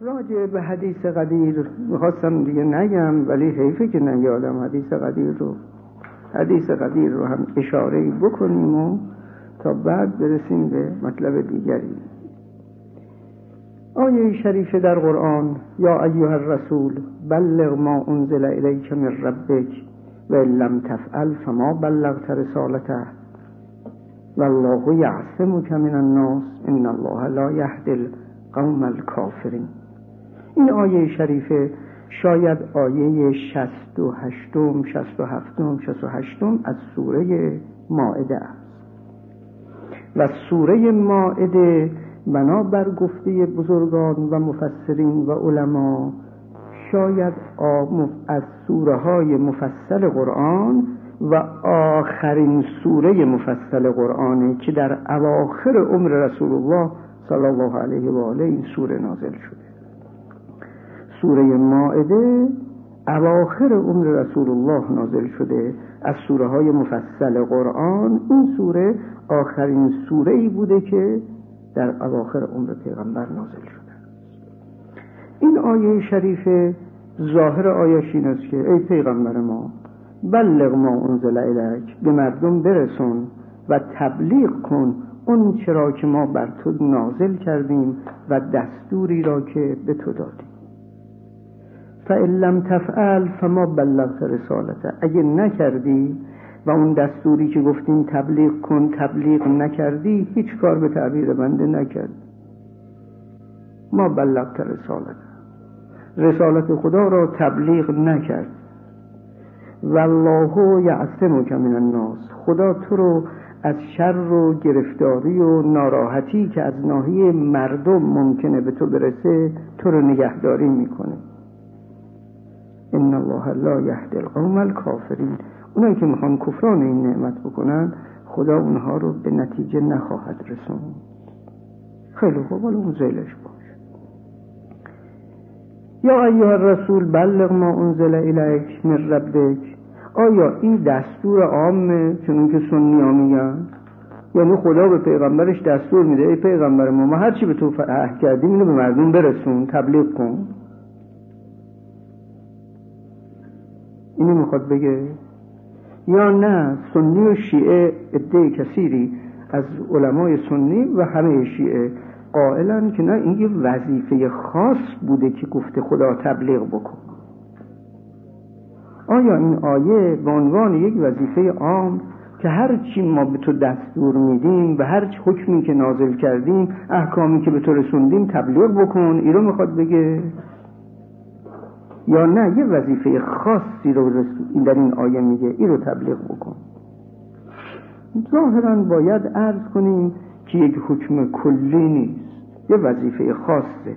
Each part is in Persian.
راجع به حدیث قدیر می‌خواستم دیگه نگم ولی حیفه که نیادم حدیث قدیر رو حدیث قدیر رو هم اشاره بکنیم و تا بعد برسیم به مطلب دیگری. آیه شریفه در قرآن یا ایها الرسول بلغ ما انزل الیک من ربک و لم تفعل فما بلغت رسالته. والله یعصمک من الناس ان الله لا یهدی القوم الکافرین این آیه شریفه شاید آیه شست و هشتم شست و هفتم شست و هشتم از سوره ماعده است. و سوره ماعده بنابر گفته بزرگان و مفسرین و علما شاید از سوره های مفصل قرآن و آخرین سوره مفصل قرآنه که در اواخر عمر رسول الله صلی الله علیه و آله این سوره نازل شده. سوره ماعده اواخر عمر رسول الله نازل شده از سوره های مفصل قرآن. این سوره آخرین سوره ای بوده که در اواخر عمر پیغمبر نازل شده. این آیه شریفه ظاهر آیش این است که ای پیغمبر ما بلغ ما انزل الیک به مردم برسون و تبلیغ کن اون چرا که ما بر تو نازل کردیم و دستوری را که به تو دادیم. فإن لم تفعل فما بلغت رسالته. اگه نکردی و اون دستوری که گفتیم تبلیغ کن تبلیغ نکردی هیچ کار به تعبیر بنده نکرد ما بلغت رسالت رسالت خدا را تبلیغ نکرد. والله یعصمک من الناس. خدا تو رو از شر و گرفتاری و ناراحتی که از ناحیه مردم ممکنه به تو برسه تو رو نگهداری می‌کنه. ان الله لا یهدی القوم الکافرین اونایی که می‌خوان کفران این نعمت بکنن خدا اونها رو به نتیجه نخواهد رسون خیلی خوب حالا اون زیلش باش یا ایها الرسول بلغ ما انزل الیک من ربک. آیا این دستور عامه چون که سنی ها میگن یعنی خدا به پیغمبرش دستور میده ای پیغمبر ما ما هرچی به تو عهد کردیم اینو به مردم برسون تبلیغ کن. اینو می‌خواد بگه. یا نه سنی و شیعه عده کثیری از علمای سنی و همه شیعه قائلن که نه این یه وظیفه خاص بوده که گفته خدا تبلیغ بکن. آیا این آیه به عنوان یک وظیفه عام که هر چی ما به تو دستور میدیم و هر حکمی که نازل کردیم احکامی که به تو رسوندیم تبلیغ بکن؟ این رو می‌خواد بگه. یا نه یه وظیفه خاصی رو در این آیه میگه این رو تبلیغ بکن. ظاهرا باید عرض کنیم که یک حکم کلی نیست. یه وظیفه خاصه.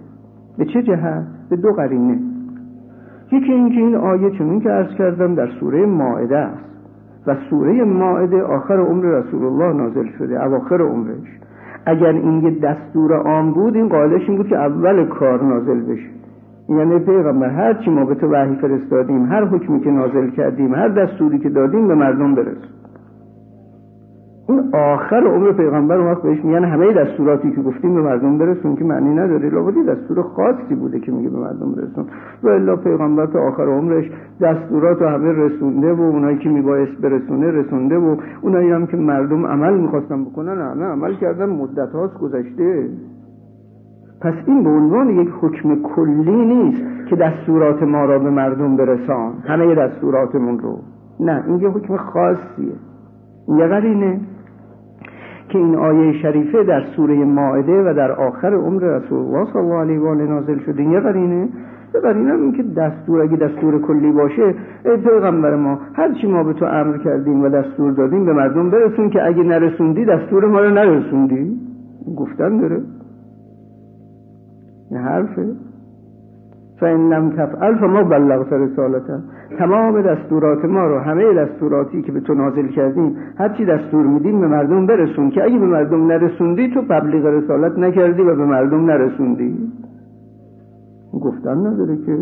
به چه جهت؟ به دو قرینه. یکی اینکه این آیه چون که عرض کردم در سوره ماعده است. و سوره ماعده آخر عمر رسول الله نازل شده اواخر عمرش. اگر این یه دستور عام بود این قائلش این بود که اول کار نازل بشه. یعنی پیغمبر هر چی ما به تو وحی فرستادیم هر حکمی که نازل کردیم هر دستوری که دادیم به مردم برس اون آخر عمر پیغمبر وقت بهش میگن همه دستوراتی که گفتیم به مردم برسون که معنی نداره. لابدی دستور خاصی بوده که میگه به مردم برسون. و الا پیغمبر تا آخر عمرش دستورات همه رسونده و اونایی که میبایست برسونه رسونده و اونایی هم که مردم عمل می‌خواستن بکنن همه عمل کردن مدت هاست گذشته. پس این به عنوان یک حکم کلی نیست که دستورات ما را به مردم برسان. همه دستوراتمون رو. نه این یه حکم خاصیه. یه قرینه که این آیه شریفه در سوره ماعده و در آخر عمر رسول الله صلی الله علیه و آله نازل شده. یه قرینه یه قرینه این که دستور اگه دستور کلی باشه ای پیغمبر ما هر چی ما به تو امر کردیم و دستور دادیم به مردم برسون که اگه نرسوندی دستور ما رو نرسوندی. گفتن داره. این حرفه. فإن لم تفعل فما بلغت رسالته. تمام دستورات ما رو همه دستوراتی که به تو نازل کردیم هرچی دستور میدیم به مردم برسون که اگه به مردم نرسوندی تو تبلیغ رسالت نکردی و به مردم نرسوندی. گفتن نداره که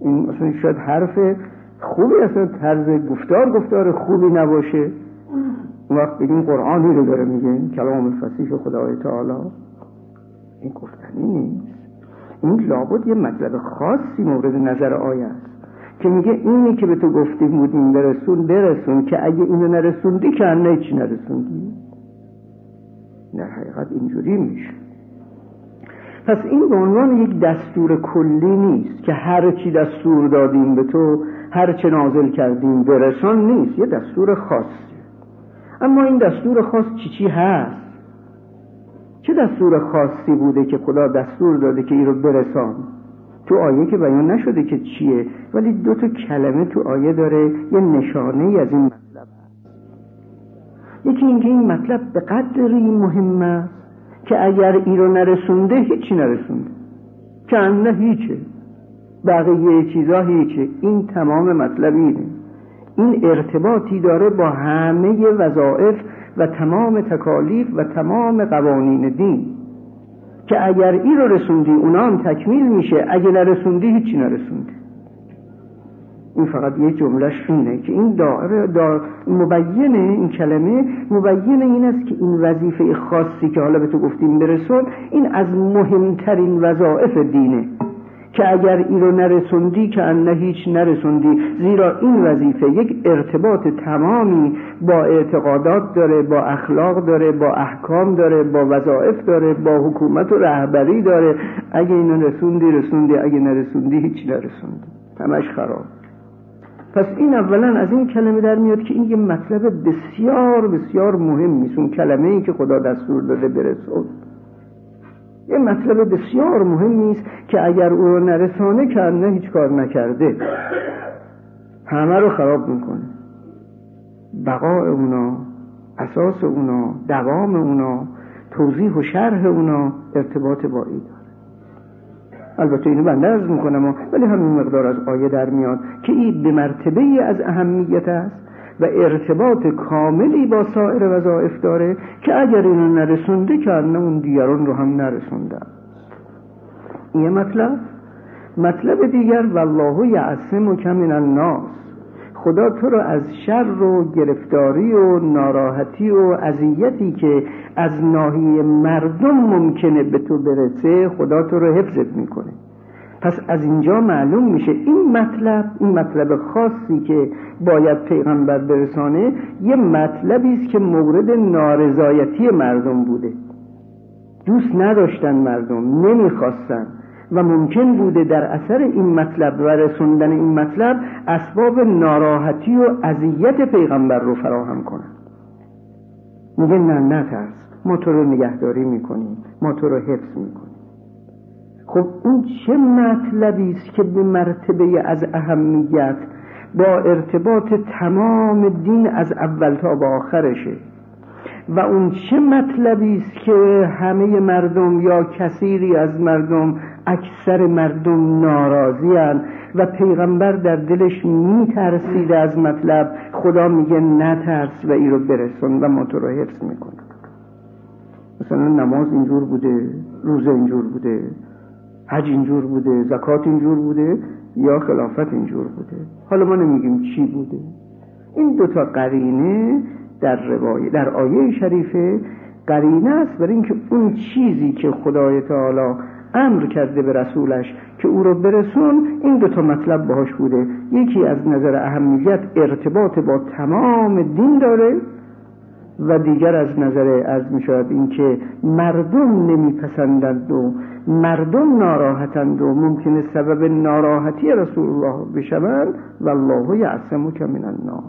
این اصلا شاید حرف خوبی اصلا طرز گفتار گفتار خوبی نباشه. اون وقت بگیم قرآنی رو داره میگه کلام فسیح خدای تعالی. این گفتنی نیست. این لابد یه مطلب خاصی مورد نظر آیه است که میگه اینی که به تو گفته بودیم برسون برسون که اگه اینو نرسوندی که نه چی نرسوندی. در حقیقت اینجوری میشه. پس این به عنوان یک دستور کلی نیست که هر چی دستور دادیم به تو هر چه نازل کردیم برسان نیست. یه دستور خاص اما این دستور خاص چی چی هست؟ چه دستور خاصی بوده که خدا دستور داده که این رو برسان؟ تو آیه که بیان نشده که چیه ولی دو تا کلمه تو آیه داره یه نشانه ای از این مطلب هست. یکی اینکه این مطلب به قدری مهم است که اگر ای رو نرسونده هیچی نرسونده. که نه هیچه. بقیه چیزا هیچه. این تمام مطلب اینه. این ارتباطی داره با همه وظائف و تمام تکالیف و تمام قوانین دین. که اگر این رو رسوندی اونا هم تکمیل میشه. اگه نرسوندی هیچی نرسوندی. این فقط یه جملهش اینه که این دائره دا مبینه این کلمه مبینه این است که این وظیفه خاصی که حالا به تو گفتیم برسون این از مهمترین وظائف دینه. که اگر این رو نرسوندی که انه هیچ نرسوندی. زیرا این وظیفه یک ارتباط تمامی با اعتقادات داره با اخلاق داره با احکام داره با وظائف داره با حکومت و رهبری داره. اگه اینو رسوندی رسوندی. اگه نرسوندی هیچ نرسوندی. همش خراب. پس این اولا از این کلمه در میاد که این یه مطلب بسیار بسیار مهم نیست. اون کلمه ای که خدا دستور داده برسون یه مطلب بسیار مهم نیست که اگر او رو نرسانه کرده هیچ کار نکرده. همه رو خراب می‌کنه. بقای اونا اساس اونا دوام اونا توضیح و شرح اونا ارتباط با ای داره. البته اینو بنده ارز می‌کنم ولی همین مقدار از آیه در میاد که این به مرتبه از اهمیت است. و ارتباط کاملی با سایر وظایف داره که اگر اینو نرسونده که اون دیگران رو هم نرسونده. یه مطلب؟ مطلب دیگر والله یعصم و کمین الناس. خدا تو رو از شر و گرفتاری و ناراحتی و اذیتی که از ناحیه مردم ممکنه به تو برسه خدا تو رو حفظت می‌کنه. پس از اینجا معلوم میشه این مطلب این مطلب خاصی که باید پیغمبر برسانه یه مطلبی است که مورد نارضایتی مردم بوده. دوست نداشتن مردم نمی‌خواستن. و ممکن بوده در اثر این مطلب و رسوندن این مطلب اسباب ناراحتی و اذیت پیغمبر رو فراهم کنن. میگه نه نترس. ما تو رو نگهداری می‌کنیم. ما تو رو حفظ می‌کنیم. خب اون چه مطلبی است که به مرتبه از اهمیت با ارتباط تمام دین از اول تا به آخرشه. و اون چه مطلبی است که همه مردم یا کثیری از مردم اکثر مردم ناراضی و پیغمبر در دلش میترسید از مطلب خدا میگه نترس و ای رو برسون و ما تو رو حفظ می‌کنه مثلا نماز اینجور بوده روزه اینجور بوده. حج اینجور بوده زکات اینجور بوده یا خلافت اینجور بوده. حالا ما نمیگیم چی بوده. این دوتا قرینه در روایه در آیه شریفه قرینه است برای اینکه اون چیزی که خدای تعالی امر کرده به رسولش که او رو برسون این دوتا مطلب باهاش بوده. یکی از نظر اهمیت ارتباط با تمام دین داره. و دیگر از نظر از می شود اینکه مردم نمیپسندند و مردم ناراحتند و ممکنه سبب ناراحتی رسول الله بشوند و الله یعصمک من الناس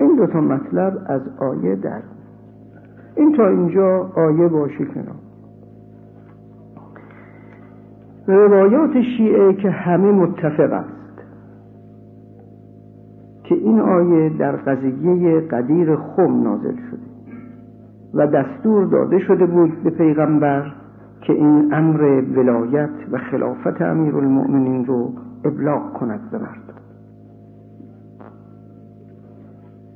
این دو تا مطلب از آیه در. این تا اینجا آیه باشه کنار روایات شیعه که همه متفق که این آیه در قضیه قدیر خم نازل شده و دستور داده شده بود به پیغمبر که این امر ولایت و خلافت امیر المؤمنین رو ابلاغ کند به مردم.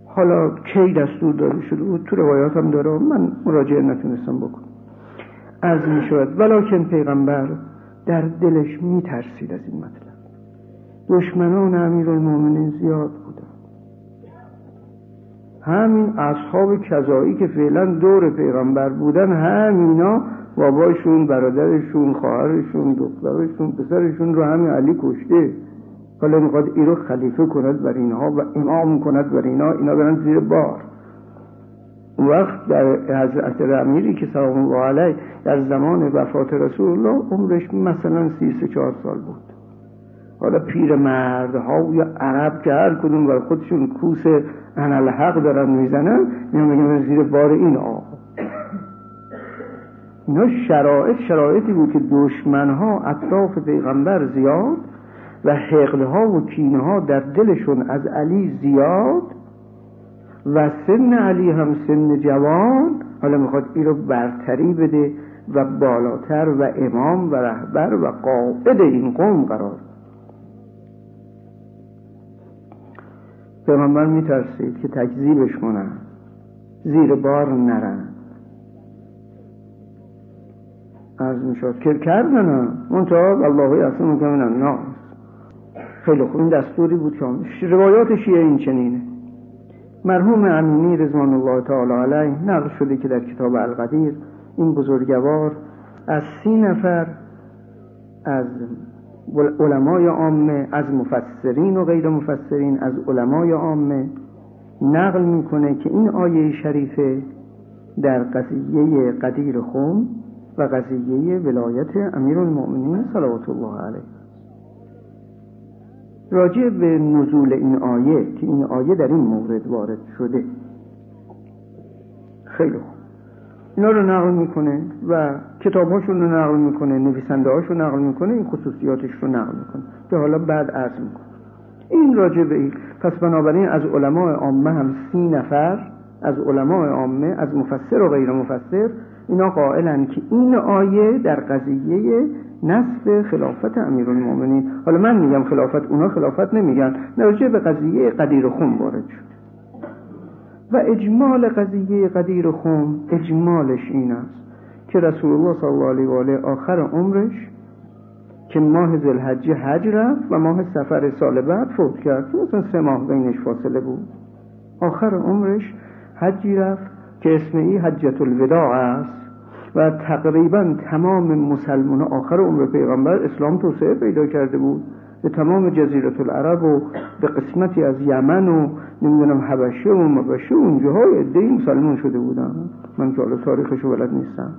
حالا کی دستور داده شده بود؟ تو روایات هم داره. من مراجعه نتونستم بکنم. از می شود ولیکن پیغمبر در دلش می ترسید از این مطلب. دشمنان امیر المؤمنین زیاد بودن همین اصحاب کذایی که فعلا دور پیغمبر بودن همینا باباشون برادرشون خواهرشون دخترشون پسرشون رو همین علی کشته. حالا می‌خواد ای رو خلیفه کند بر اینها و امام کند بر اینها اینا برن زیر بار. وقت در حضرت امیری که سلام الله علیه در زمان وفات رسول الله عمرش مثلا سی سه چهار سال بود. حالا پیر مردها یا عرب که هر کدوم بر خودشون کوس انالحق دارن می‌زنن میان بگم زیر بار این آقا. اینا شرایط شرایطی بود که دشمنها اطراف پیغمبر زیاد و حقلها و کینها در دلشون از علی زیاد و سن علی هم سن جوان حالا می‌خواد این رو برتری بده و بالاتر و امام و رهبر و قائد این قوم قرار پیغمبر میترسید که تکذیبش کنن زیر بار نرن از می‌شد که کردن؟ منتها الله اصلا من ناس خیلی خوب این دستوری بود که روایات شیعه این چنینه. مرحوم امینی رضوان الله تعالی علیه نقل شده که در کتاب القدیر این بزرگوار از سی نفر از علمای عامه از مفسرین و غیر مفسرین از علمای عامه نقل می‌کنه که این آیه شریفه در قضیه قدیر خون و قضیه ولایت امیر المؤمنین صلوات الله علیه. راجع به نزول این آیه که این آیه در این مورد وارد شده. خیلی خوب. اینا رو نقل می‌کنه و کتابهاشون رو نقل می‌کنه نویسنده هاشو نقل می‌کنه این خصوصیاتش رو نقل می‌کنه که حالا بعد عرض می‌کنه این راجع به این. پس بنابراین از علماء عامه هم سی نفر از علماء عامه از مفسر و غیر مفسر اینا قائلن که این آیه در قضیه نصف خلافت امیرالمومنین حالا من میگم خلافت اونا خلافت نمیگن. راجع به قضیه قدیر خون وارد شد. و اجمال قضیه قدیر خون اجمالش این است که رسول الله صلی الله علیه و آله آخر عمرش که ماه ذوالحجه حج رفت و ماه سفر سال بعد فوت کرد. مثلا سه ماه بینش فاصله بود. آخر عمرش حجی رفت که اسم ای حجت الوداع است و تقریبا تمام مسلمان آخر عمر پیغمبر اسلام توسعه پیدا کرده بود. به تمام جزیرت العرب و به قسمتی از یمن و نمی‌دونم حبشه و مبشه اونجاهای عده مسلمان شده بودن. من که حالا تاریخشو بلد نیستم.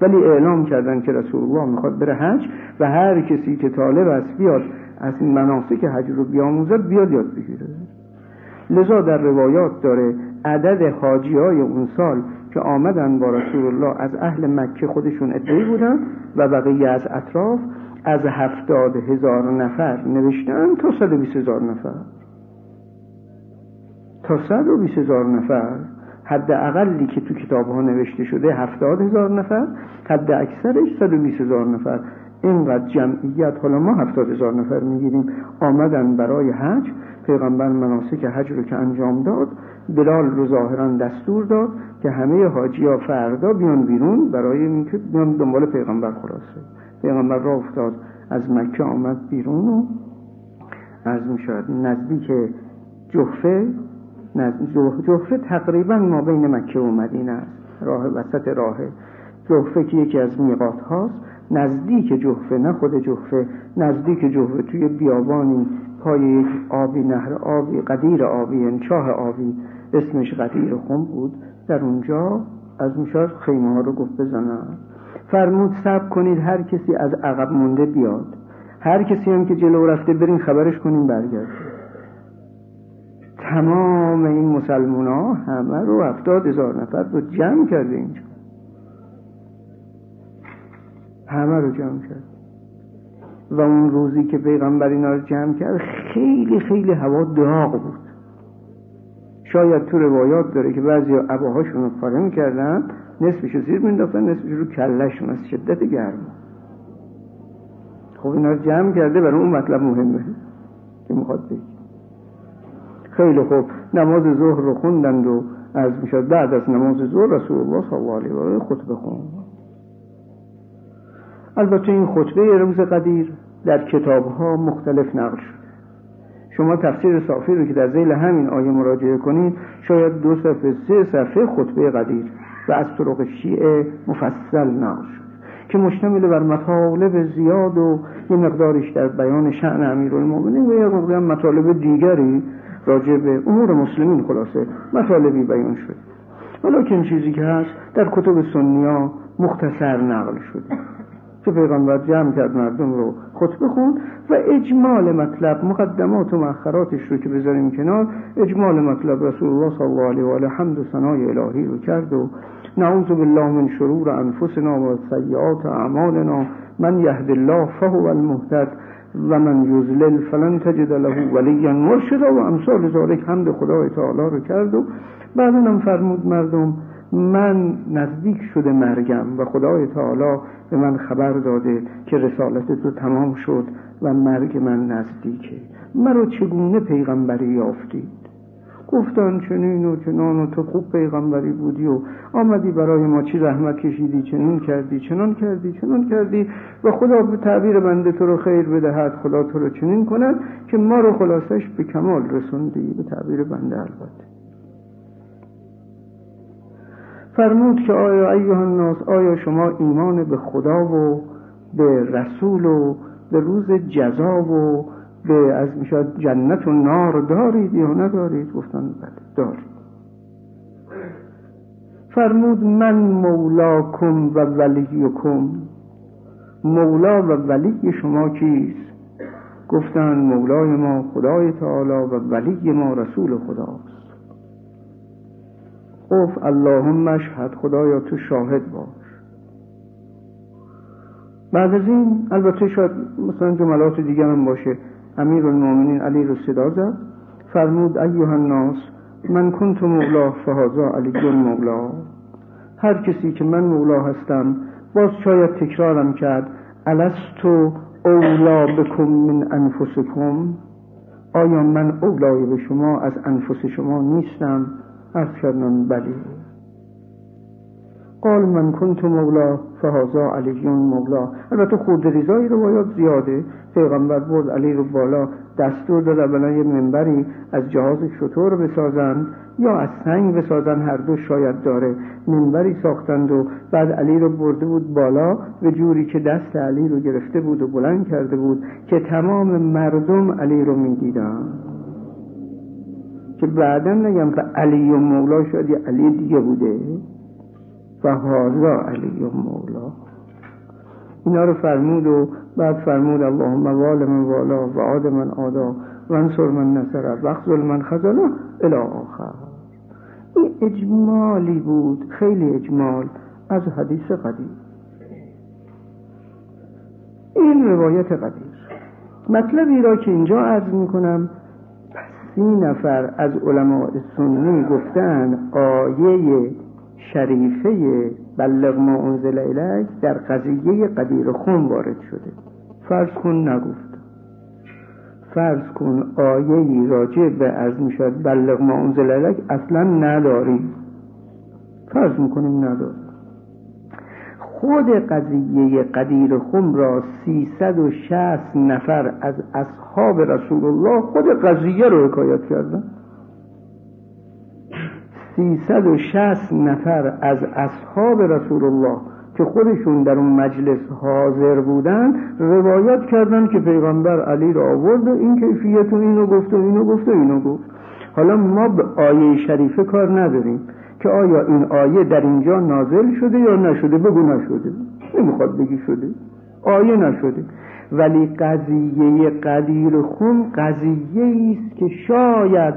ولی اعلام کردن که رسول الله می‌خواد بره حج و هر کسی که طالب است بیاد از این مناسک حج رو بیاموزد بیاد یاد بگیره. لذا در روایات داره عدد حاجی های اون سال که آمدن با رسول الله از اهل مکه خودشون ادعی بودن و بقیه از اطراف از هفتاد هزار نفر نوشتن تا صد و بیس هزار نفر. تا صد و بیس هزار نفر. حد اقلی که تو کتاب ها نوشته شده هفتاد هزار نفر. حد اکثرش صد و بیس هزار نفر. اینقدر جمعیت حالا ما هفتاد هزار نفر می‌گیریم. آمدن برای حج. پیغمبر مناسک حج رو که انجام داد بلال رو ظاهرا دستور داد که همه حاجی ها فردا بیان بیرون برای اینکه بیان دنبال پیغمبر خلاصه. پیغمبر را افتاد از مکه آمد بیرون و از می‌شد نزدیک جحفه جحفه تقریبا ما بین مکه و مدینه راه وسط راه جحفه که یکی از میقات هاست. نزدیک جحفه نه خود جحفه نزدیک جحفه توی بیابانی پای یک آبی نهر آبی قدیر آبی یعنی چاه آبی اسمش قدیر خون بود. در اونجا از می‌شد خیمه ها رو گفت بزنن. فرمود سب کنید هر کسی از عقب مونده بیاد. هر کسی هم که جلو رفته برین خبرش کنیم برگرد. تمام این مسلمان ها همه رو هفتاد هزار نفر رو جمع کرده اینجا. همه رو جمع کرد. و اون روزی که پیغمبر اینا رو جمع کرد خیلی خیلی هوا داغ بود. شاید تو روایات داره که بعضی عباهاشون رو پاره می‌کردن نصفش زیر مینداختن نصفش رو کلشون از شدت گرم خب اینا رو جمع کرده برای اون مطلب مهمه که می‌خواد خیلی خوب. نماز ظهر رو خوندند و از می‌شد بعد از نماز ظهر رسول الله صلی الله علیه و آله خطبه خوند البته این خطبه روز قدیر در کتاب ها مختلف نقل شد. شما تفسیر صافی رو که در زیل همین آیه مراجعه کنید شاید دو صفحه سه صفحه خطبه قدیر. و از طرق شیعه مفصل نقل که مشتمل بر مطالب زیاد و یه مقدارش در بیان شعن امیرالمومنین و یه مقدار مطالب دیگری راجع به امور مسلمین خلاصه مطالبی بیان شد. ولیکن چیزی که هست در کتب سنیا مختصر نقل شده که پیغمبر جمع کرد مردم رو خطبه خون و اجمال مطلب مقدمات و مؤخراتش رو که بذاریم کنار اجمال مطلب رسول الله صلی الله علیه و آله حمد و ثنای الهی رو کرد و نعوذ بالله من شرور انفسنا و سیئات اعمالنا من یهد الله فهو المهتد و من یزلل فلن تجد له ولیا مرشدا و امثال ذالک حمد خدای تعالی رو کرد و بعدا هم فرمود مردم من نزدیک شده مرگم و خدای تعالی به من خبر داده که رسالت تو تمام شد و مرگ من نزدیکه مرا چگونه پیغمبری یافتید؟ گفتن چنین و چنان و تو خوب پیغمبری بودی و آمدی برای ما چی رحمت کشیدی؟ چنین کردی چنان کردی چنان کردی و خدا به تعبیر بنده تو رو خیر بدهد خدا تو رو چنین کند که ما رو خلاصش به کمال رسوندی. به تعبیر بنده البته. فرمود که آیا ایها الناس آیا شما ایمان به خدا و به رسول و به روز جزا و به از می‌شد جنت و نار دارید یا ندارید؟ گفتن بله دارید فرمود من مولاکم و ولیکم. مولا و ولی شما کیست؟ گفتن مولای ما خدای تعالی و ولی ما رسول خداست. گفت اللهم اشهد خدایا تو شاهد باش. بعد از این البته شاید مثلا جملات دیگه هم باشه. امیر المومنین علی رو صدا زد. فرمود ایوه الناس من کنت مولا فهازا علی مولا. هر کسی که من مولا هستم باز شاید تکرارم کرد الستو اولا بکم من انفسکم؟ آیا من اولای به شما از انفس شما نیستم؟ از کردن بلی. قال من کنت مولا فهازا علیون مولا. البته خود ریزای روایات زیاده. پیغمبر برد علی رو بالا. دستور داد اولا یه منبری از جهاز شطور بسازند یا از سنگ بسازن هر دو شاید داره. منبری ساختند و بعد علی رو برده بود بالا به جوری که دست علی رو گرفته بود و بلند کرده بود که تمام مردم علی رو می‌دیدن که بعدا نگم که علی و مولا شاید یه علی دیگه بوده. و حاضا علی و مولا. اینا رو فرمود و بعد فرمود اللهم وال من والا و عاد من آدا و انصر من نصر و من خزالا الى آخر. این اجمالی بود خیلی اجمال از حدیث قدیم. این روایت قدیم. مطلبی را که اینجا عرض می‌کنم سی نفر از علماء سنی گفتن آیه شریفه بلغ ما انزل الیک در قضیه قدیر خون وارد شده. فرض کن نگفت. فرض کن آیه ای راجع به از می‌شد بلغ ما انزل الیک اصلا نداری. فرض می‌کنیم نداری. خود قضیه قدیر خم را 360 نفر از اصحاب رسول الله خود قضیه رو حکایت کردن. 360 نفر از اصحاب رسول الله که خودشون در اون مجلس حاضر بودن روایت کردن که پیغمبر علی را آورد و این کیفیت و اینو گفت و اینو گفت و اینو گفت. حالا ما به آیه شریفه کار نداریم. که آیا این آیه در اینجا نازل شده یا نشده؟ بگو نشده. نمی‌خواد بگی شده. آیه نشده. ولی قضیه قدیر خون قضیه است که شاید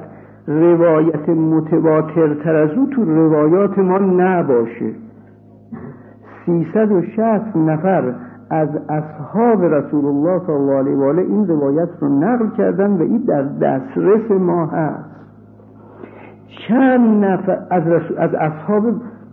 روایت متواترتر از او تو روایات ما نباشه. 360 نفر از اصحاب رسول الله صلی الله علیه و آله این روایت رو نقل کردن و این در دسترس ما هست. چند نفر از, از اصحاب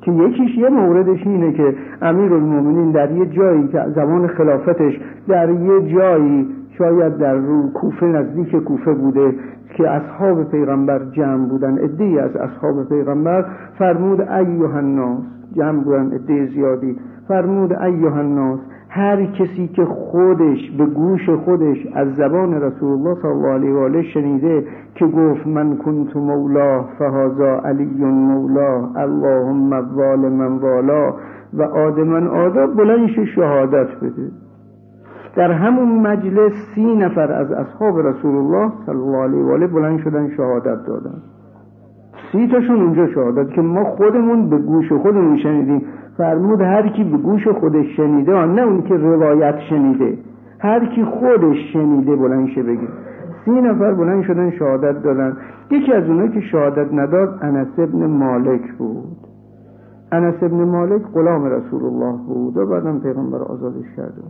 که یکیش یه موردش اینه که امیر المومنین در یه جایی که زمان خلافتش در یه جایی شاید در رو کوفه نزدیک کوفه بوده که اصحاب پیغمبر جمع بودن ادهی از اصحاب پیغمبر فرمود ایوه الناس جمع بودن ادهی زیادی فرمود ایوه الناس هر کسی که خودش به گوش خودش از زبان رسول الله صلی الله علیه و آله شنیده که گفت من کنت مولا فهازا علی مولا اللهم وال من والا و آدمن آداب بلندش شهادت بده. در همون مجلس سی نفر از اصحاب رسول الله صلی الله علیه و آله بلند شدن شهادت دادن. سی تاشون اونجا شهادت که ما خودمون به گوش خودمون شنیدیم. فرمود هر کی به گوش خودش شنیده نه اون که روایت شنیده هر کی خودش شنیده بلند شه بگه. سی نفر بلند شدن شهادت دادن. یکی از اونایی که شهادت نداد انس ابن مالک بود. انس ابن مالک غلام رسول الله بود و بعدم پیغمبر آزادش کرده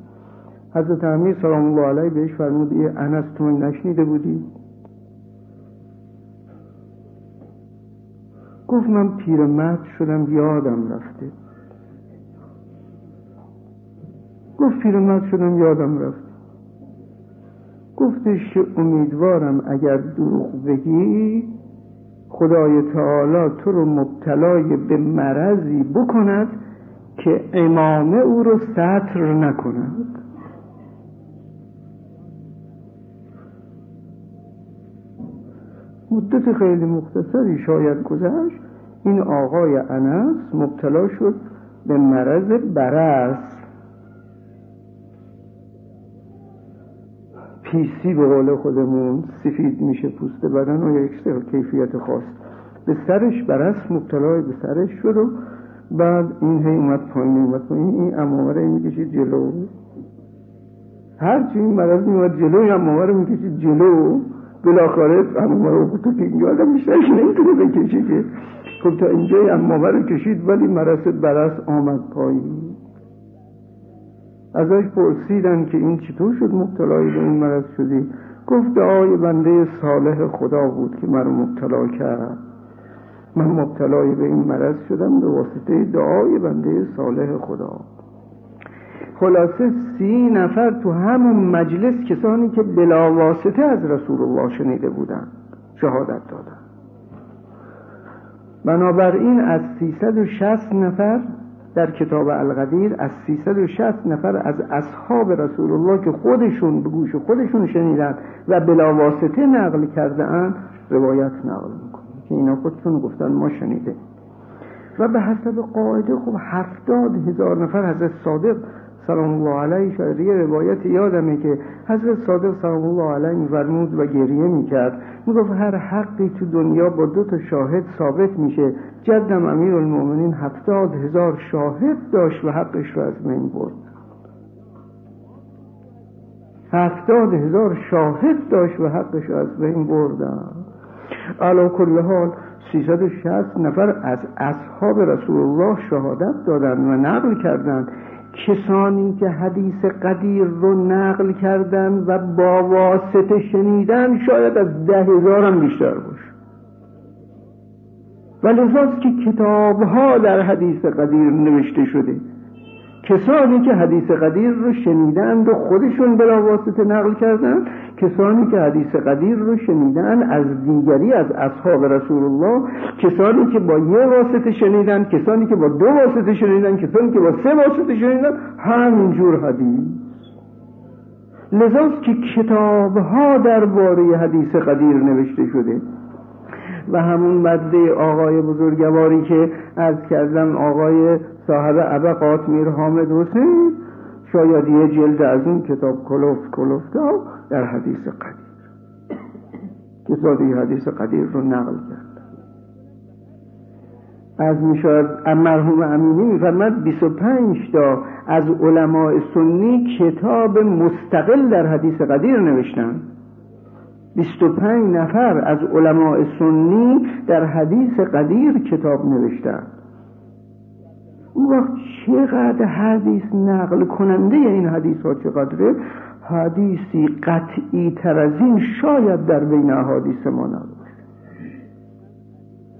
حضرت امیر سلام الله علیه بهش فرمود یه انس تو نشنیده بودی؟ گفت من پیرمرد شدم یادم رفته. گفت پیرمرد شدم یادم رفته گفتش که امیدوارم اگر دروغ بگی خدای تعالی تو رو مبتلای به مرضی بکند که امامه او رو سطر نکند. مدت خیلی مختصری شاید گذشت این آقای انس مبتلا شد به مرض برس. پیسی به قول خودمون سفید میشه پوست بدن و یک کیفیت خاص. به سرش برس مبتلا به سرش شد و بعد این هی اومد پایین اومد پایین. این امامره می‌کشید جلو. هرچی این مرض میومد جلو این امامره می‌کشید جلو. بالاخره امامه رو تو که اینجا آدم بیشتر نمی‌تونه بکشه که. خب تا اینجا امامه رو کشید ولی مرض برس آمد پایین. ازش پرسیدن که این چطور شد مبتلای به این مرض شدی؟ گفت دعای بنده صالح خدا بود که مرا مبتلا کرد. من مبتلای به این مرض شدم به واسطه دعای بنده صالح خدا. خلاصه سی نفر تو همون مجلس کسانی که بلا واسطه از رسول الله شنیده بودن شهادت دادن بنابراین از 360 نفر در کتاب القدیر از 360 نفر از اصحاب رسول الله که خودشون به گوش خودشون شنیدن و بلا واسطه نقل کرده روایت نقل می‌کنه که اینا خودشون گفتن ما شنیده و به حسب قاعده خب هفتاد هزار نفر حضرت صادق سلام الله علیه. شاید یه روایت یادمه که حضرت صادق سلام الله علیه میفرمود و گریه می‌کرد. می‌گفت هر حقی تو دنیا با دو تا شاهد ثابت میشه. جدم امیر المومنین هفتاد هزار شاهد داشت و حقش رو از من برد. هفتاد هزار شاهد داشت و حقش رو از بین بردن. علا کل حال 360 نفر از اصحاب رسول الله شهادت دادن و نقل کردند. کسانی که حدیث قدیر رو نقل کردن و با واسطه شنیدن شاید از ده هزار هم بیشتر باشه. و لذاست که کتاب ها در حدیث قدیر نوشته شده. کسانی که حدیث قدیر رو شنیدند و خودشون بلا واسطه نقل کردن کسانی که حدیث قدیر رو شنیدن از دیگری از اصحاب رسول الله کسانی که با یه واسطه شنیدن کسانی که با دو واسطه شنیدن کسانی که با سه واسطه شنیدن همینجور حدیث. لذاست که کتاب ها درباره حدیث قدیر نوشته شده. و همون مده آقای بزرگواری که از کردم آقای صاحب عبقات میر حامد حسین شاید یه جلد از اون کتاب کلوفت کلوفت در حدیث قدیر کتابی حدیث قدیر رو نقل کرد از می‌شد مرحوم امینی میفرمد 25 تا از علماء سنی کتاب مستقل در حدیث قدیر نوشتن. 25 نفر از علماء سنی در حدیث قدیر کتاب نوشتن اون وقت چقدر حدیث نقل کننده این حدیث ها چقدره؟ حدیثی قطعی تر از این شاید در بین احادیث ما نباشه.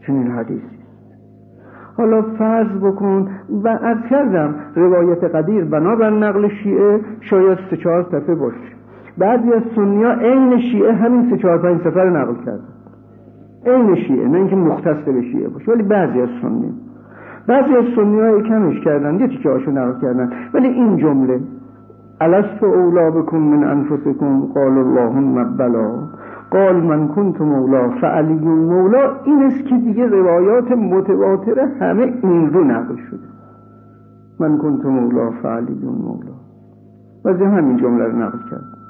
چنین حدیثی. حالا فرض بکن و از کردم روایت قدیر بنابر نقل شیعه شاید سه چهار صفحه باشه. بعضی از سنیا عین شیعه همین سه چهار پنج سفر نقل کرد. عین شیعه نه اینکه مختص به شیعه باشه ولی بعضی از سنی بعضی از سنی کمش کردن یه تیکه هاشو نقل کردن. ولی این جمله الست اولا بکن من انفسکم؟ قال اللهم بلا. قال من کنت مولا. فعلی مولا این است که دیگه روایات متواتر همه این رو نقل شده. من کنت مولا فعلی مولا. و همین جمله رو نقل کرد.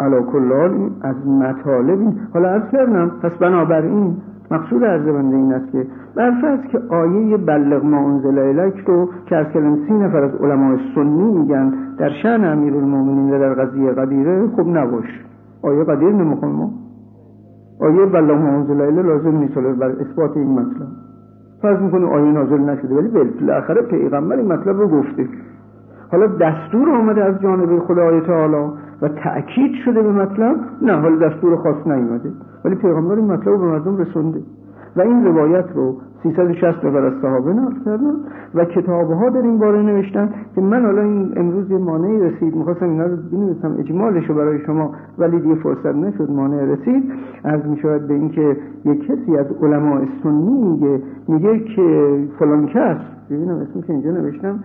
علا کلال از مطالب این. حالا از کردم پس بنابراین مقصود عرض بنده این است که برفرض که آیه بلغ ما انزل الیک رو که از کلم سی نفر از علماء سنی میگن در شن امیر المومنین در قضیه قدیره خب نباش آیه قدیر نمیخون ما. آیه بلغ ما انزل الیک لازم نیست بر اثبات این مطلب. فرض می‌کنه آیه نازل نشده ولی بالاخره پیغمبر این مطلب رو گفته. حالا دستور آمده از جانب خدای تعالی و تأکید شده به مطلب؟ نه حالا دستور خاص نیومده. ولی پیغمبر این مطلب رو به مردم رسونده. و این روایت رو 360 نفر از صحابه نقل کردن و کتابها در این باره نوشتن که من حالا این امروز یه مانعی رسید می‌خواستم اینا رو بنویسم اجمالش رو برای شما ولی دیگه فرصت نشد مانع رسید. از می‌شود به اینکه یک کسی از علماء سنی میگه میگه که فلان کس ببینم اسمش اینجا نوشتم.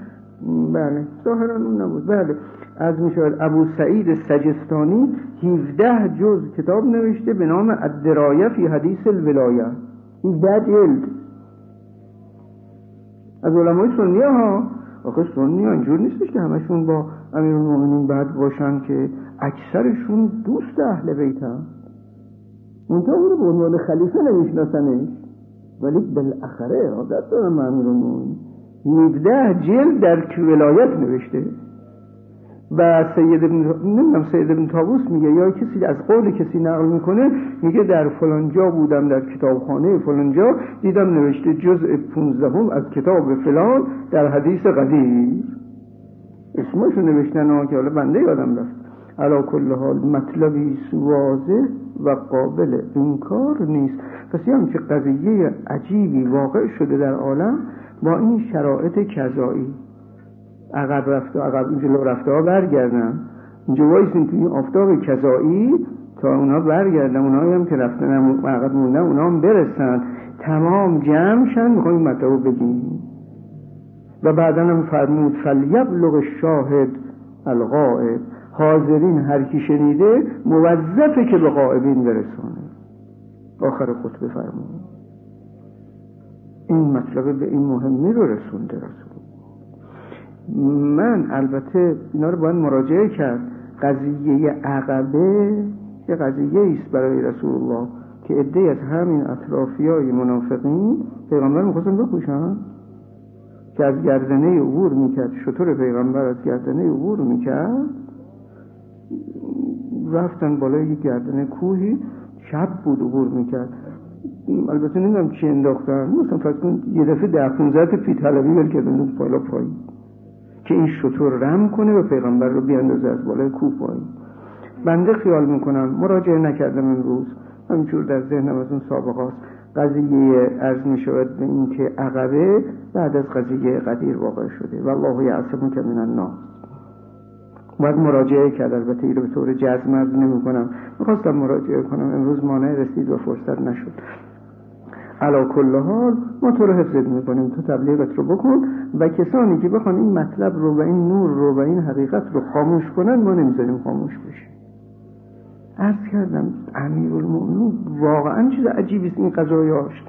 بله ظاهرا اون نبود. بله. از می‌شود ابو سعید سجستانی 17 جز کتاب نوشته به نام الدرایه فی حدیث الولایه. 17 جلد از علمای سنی ها. آخه سنی ها اینجور نیستش که همشون با امیر المومنین بعد باشن که اکثرشون دوست اهل بیت هم اونتا اونو به عنوان خلیفه نمیشناسنش. ولی بالاخره عادت دارم امیر المومنین 17 جلد در ولایت نوشته. و سید ابن نمی‌دونم سید ابن تابوس میگه یا کسی از قول کسی نقل می‌کنه میگه در فلانجا بودم در کتابخانه فلانجا دیدم نوشته جزء 15 از کتاب فلان در حدیث قدیر اسمشو نوشتن ها که حالا بنده یادم رفت. علا کل حال مطلبی واضح و قابل انکار نیست. پس یه همچه قضیه عجیبی واقع شده در عالم با این شرایط کذایی. عقب رفته عقب جلو رفته ها برگردن. اینجا وایسیم توی آفتاب کذایی تا اونا برگردن. اونا هم که رفتن عقب موندن اونا هم برسن. تمام جمع شن می‌خوایم این مطلب بگیم. و بعدا هم فرمود فلیبلغ شاهد الغائب. حاضرین هر کی شنیده موظفه که به غائبین برسانه. آخر خطبه فرمود. این مطلب به این مهمی رو رسونده رسول من البته اینا رو باید مراجعه کرد. قضیه عقبه یه قضیه است برای رسول الله که عده از همین اطرافی های منافقین پیغمبر می‌خواستن بکشن که از گردنه عبور می‌کرد. شطور پیغمبر از گردنه عبور می‌کرد. رفتن بالای یک گردنه کوهی شب بود عبور می‌کرد. البته نمی‌دونم چی انداختن. مثلا فکر یه دفعه ده 15 تا پی طلبی ول کردن بالا پایین. که این شطور رم کنه و پیغمبر رو بیاندازه از بالای کوه پایین. بنده خیال می‌کنم مراجعه نکردم امروز. همینجور در ذهنم از اون سابقات قضیه ارز می شود به این که عقبه بعد از قضیه قدیر واقع شده. و الله یعصمون که من الناس. باید مراجعه کرد. البته این رو به طور جزم از نمی کنم می‌خواستم مراجعه کنم. امروز مانع رسید و فرصت نشد. علا کل حال ما تو رو حفظت می‌کنیم تو تبلیغت رو بکن و کسانی که بخوان این مطلب رو و این نور رو و این حقیقت رو خاموش کنن ما نمی‌ذاریم خاموش بشه عرض کردم امیر واقعا چیز عجیبی است این قضایاش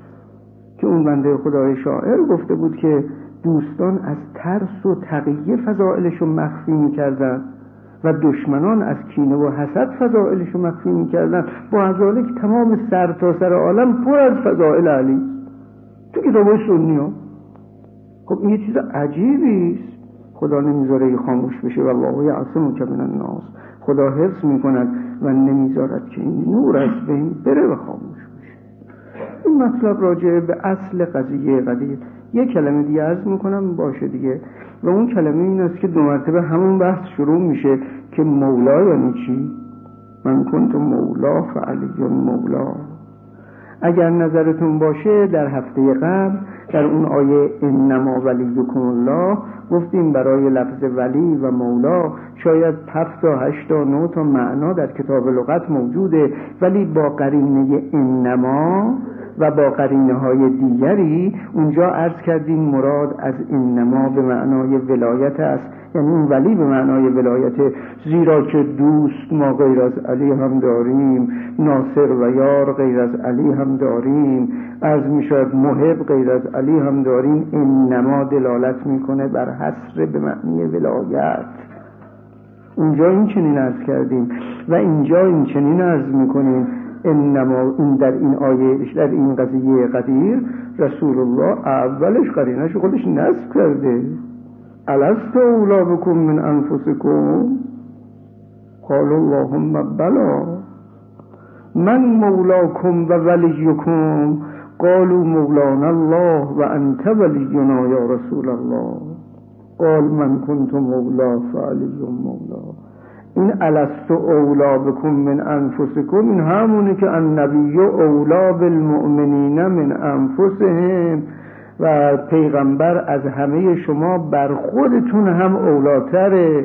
که اون بنده خدای شاعر گفته بود که دوستان از ترس و تقیه فضائلش رو مخفی می‌کردن. و دشمنان از کینه و حسد فضائلش رو مخفی می‌کردن. با ازاله که تمام سر تا سر عالم پر از فضائل علی. تو کتاب سنی ها. خب این یه چیز عجیبی است. خدا نمی‌ذاره خاموش بشه. و الله یعصم که من الناس. خدا حفظ می‌کند و نمی‌ذارد که این نور از بین بره و خاموش بشه. این مطلب راجع به اصل قضیه قدیر یه کلمه دیگه عرض می‌کنم باشه دیگه. و اون کلمه این است که دو مرتبه همون بحث شروع میشه که مولا یعنی چی؟ من کنت مولا فعلی مولا اگر نظرتون باشه در هفته قبل در اون آیه انما ولیکم الله گفتیم برای لفظ ولی و مولا شاید هفت تا هشت تا نه تا معنا در کتاب لغت موجوده ولی با قرینه انما و با قرینه های دیگری اونجا عرض کردیم مراد از انما به معنای ولایت است. یعنی این ولی به معنای ولایت زیرا که دوست ما غیر از علی هم داریم ناصر و یار غیر از علی هم داریم از می‌شد محب غیر از علی هم داریم. این نما دلالت می‌کنه بر حسر به معنی ولایت. اونجا این چنین ارز کردیم و اینجا این چنین ارز می‌کنیم. انما این در این آیه در این قضیه قدیر رسول الله اولش قرینش خودش نصب کرده. الست اولا بکن من انفسکم؟ قال اللهم بلا. من مولاکم و ولیکم؟ قالوا مولانا الله و انت ولینا یا رسول الله. قال من کنت مولا فعلی مولا. این الست اولا بکن من انفسکم این همونی که النبی اولا بالمؤمنین من انفسهم. و پیغمبر از همه شما بر خودتون هم اولاتره.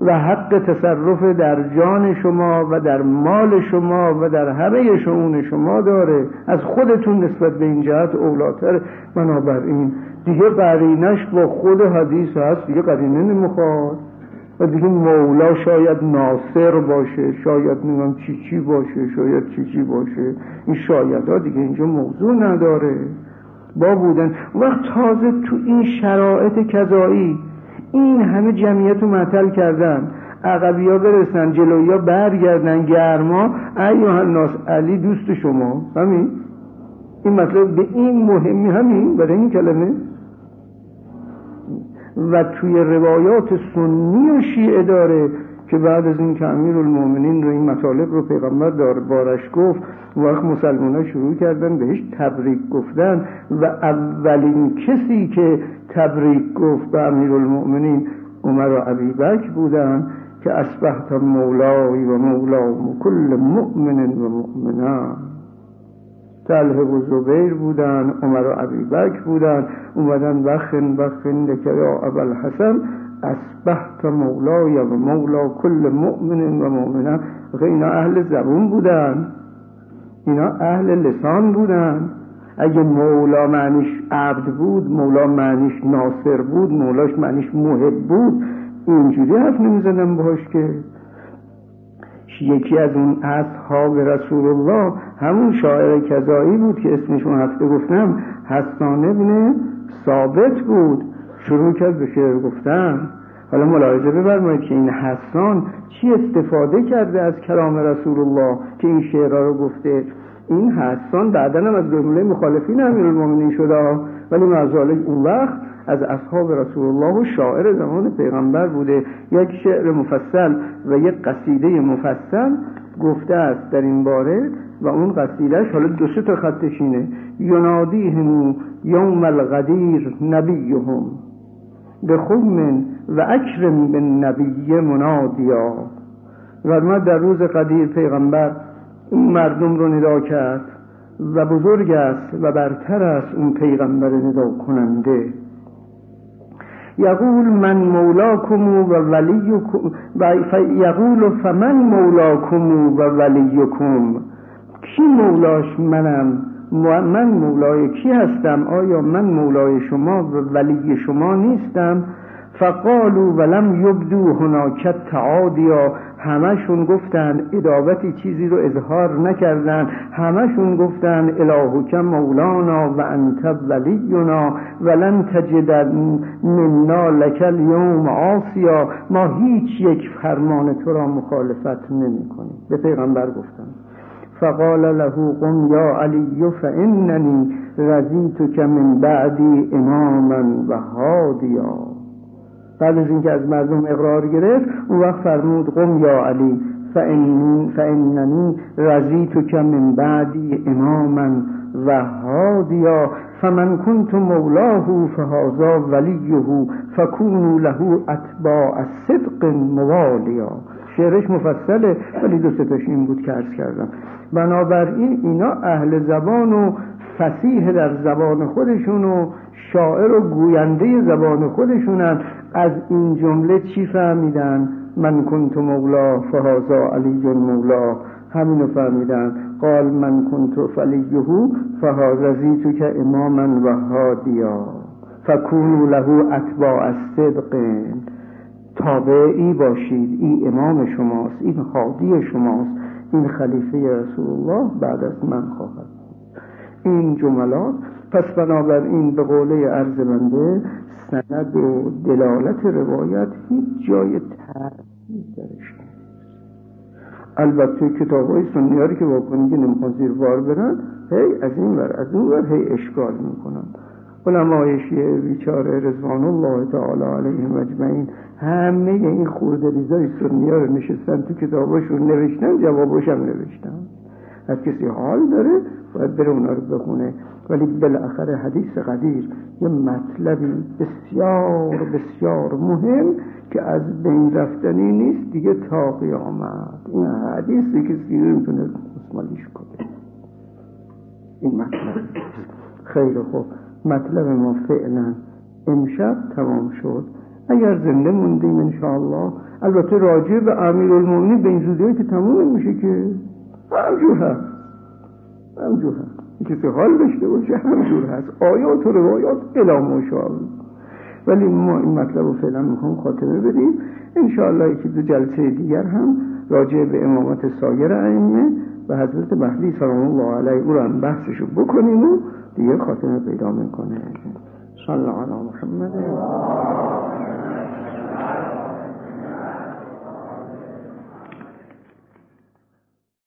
و حق تصرف در جان شما و در مال شما و در همه شعون شما داره. از خودتون نسبت به این جهت اولاتر بنابراین دیگه قرینش با خود حدیث هست دیگه قرینه نمی‌خواد. و دیگه مولا شاید ناصر باشه شاید نمیم چی چی باشه شاید چی چی باشه. این شاید ها دیگه اینجا موضوع نداره. با بودن. وقت تازه تو این شرایط کذایی این همه جمعیت رو معطل کردن. عقبی ها برسن جلوی ها برگردن گرما. ایوه ناس علی دوست شما. همین. این مطلب به این مهمی همین برای این کلمه. و توی روایات سنی و شیعه داره که بعد از این که امیر المومنین رو این مطالب رو پیغمبر دار بارش گفت وقت مسلمان شروع کردن بهش تبریک گفتن و اولین کسی که تبریک گفت به امیر المؤمنین عمر و عبیبک بودن که اصبحت مولای و مولا و کل مؤمن و مؤمنان طلحه و زبیر بودن عمر و عبیبک بودن اومدن بخن بخن که یا ابل حسن اصبحت مولای و مولا کل مؤمن و مؤمنه. اینا اهل زبون بودن. اینا اهل لسان بودن. اگه مولا معنیش عبد بود مولا معنیش ناصر بود مولاش معنیش محب بود اینجوری حرف نمی‌زدن باش که. یکی از اون اصحاب رسول الله همون شاعر کذایی بود که اسمشون هفته گفتم حسان ابن ثابت بود. شروع کرد به شعر گفتن. حالا ملاحظه بفرمایید که این حسان چی استفاده کرده از کلام رسول الله که این شعرها رو گفته؟ این حسان بعدا هم از جمله مخالفین امیرالمومنین شده ولی مازال اون وقت از اصحاب رسول الله و شاعر زمان پیغمبر بوده. یک شعر مفصل و یک قصیده مفصل گفته است. در این باره و اون قصیدهش حالا دو سه تا خطشینه ینادیهم یوم الغدیر نبیهم. به خم و اکرم به نبی منادیا. و ما در روز قدیر پیغمبر اون مردم رو ندا کرد و بزرگ است و برتر است اون پیغمبر ندا کننده. یقول من مولاکم و ولیکم و یقول فمن مولاکم و ولیکم. کی مولاش منم؟ من مولای کی هستم؟ آیا من مولای شما و ولی شما نیستم؟ فقالو ولم یبدو هناکت تعادیا. همشون گفتن ادابتی چیزی رو اظهار نکردن. همشون گفتن الهکم مولانا و انت ولینا ولن تجد منا لکل یوم آسیا ما هیچ یک فرمان تو را مخالفت نمی کنیم به پیغمبر گفتن. فقال له قم یا علی فاننی رضیتک من بعدی اماما و هادیا. بعد از اینکه از مردم اقرار گرفت اون وقت فرمود قم یا علی فاننی رضیتک من بعدی اماما و هادیا. فمن کنت مولاه فهذا ولیه فکونوا له اتباع صدق موالیا شعرش مفصله ولی دو ستاش این بود که ارز کردم. بنابراین اینا اهل زبان و فسیح در زبان خودشون و شاعر و گوینده زبان خودشونن. از این جمله چی فهمیدن؟ من کنت مولا فهازا علی مولا. همینو فهمیدن. قال من کنت فلیهو فهازا زیتو که اماما و هادیا فکونو له اتباع الصدق. تابعی باشید. این امام شماست این خادی شماست. این خلیفه رسول الله بعد از من خواهد این جملات پس بنابراین به قوله عرض بنده سند و دلالت روایت هیچ جای تردید درش البته کتاب های سنیاری که واکنی که نمی‌خوان زیر بار برن هی از این ور از اون ور هی اشکال می‌کنن. علمای شیعه بیچاره رضوان الله تعالی علیهم اجمعین همه این خورده ریزای سنی رو نشستن تو کتاباشون نوشتن جوابش هم نوشتن. از کسی حال داره باید بره اونا رو بخونه. ولی بالاخره حدیث قدیر یه مطلبی بسیار بسیار مهم که از بین رفتنی نیست دیگه تا قیامت این حدیثی که سیره می‌تونه مسمالیش کنه. این مطلب. خیلی خوب. مطلب ما فعلا امشب تمام شد. اگر زنده موندیم انشاءالله. البته راجع به امیر المومنی به این زودی که تمام میشه که. همجور هست. همجور هست. کسی حال داشته باشه همجور هست. آیات و روایات الا مشاءالله ولی ما این مطلب رو فعلا می‌خوام خاتمه بدیم. انشاءالله یکی دو جلسه دیگر هم راجع به امامت سایر ائمه و حضرت مهدی سلام الله علیه او رو هم بحثشو بکنیم و دیگه خاتمه پیدا می‌کنه صلی الله علی محمد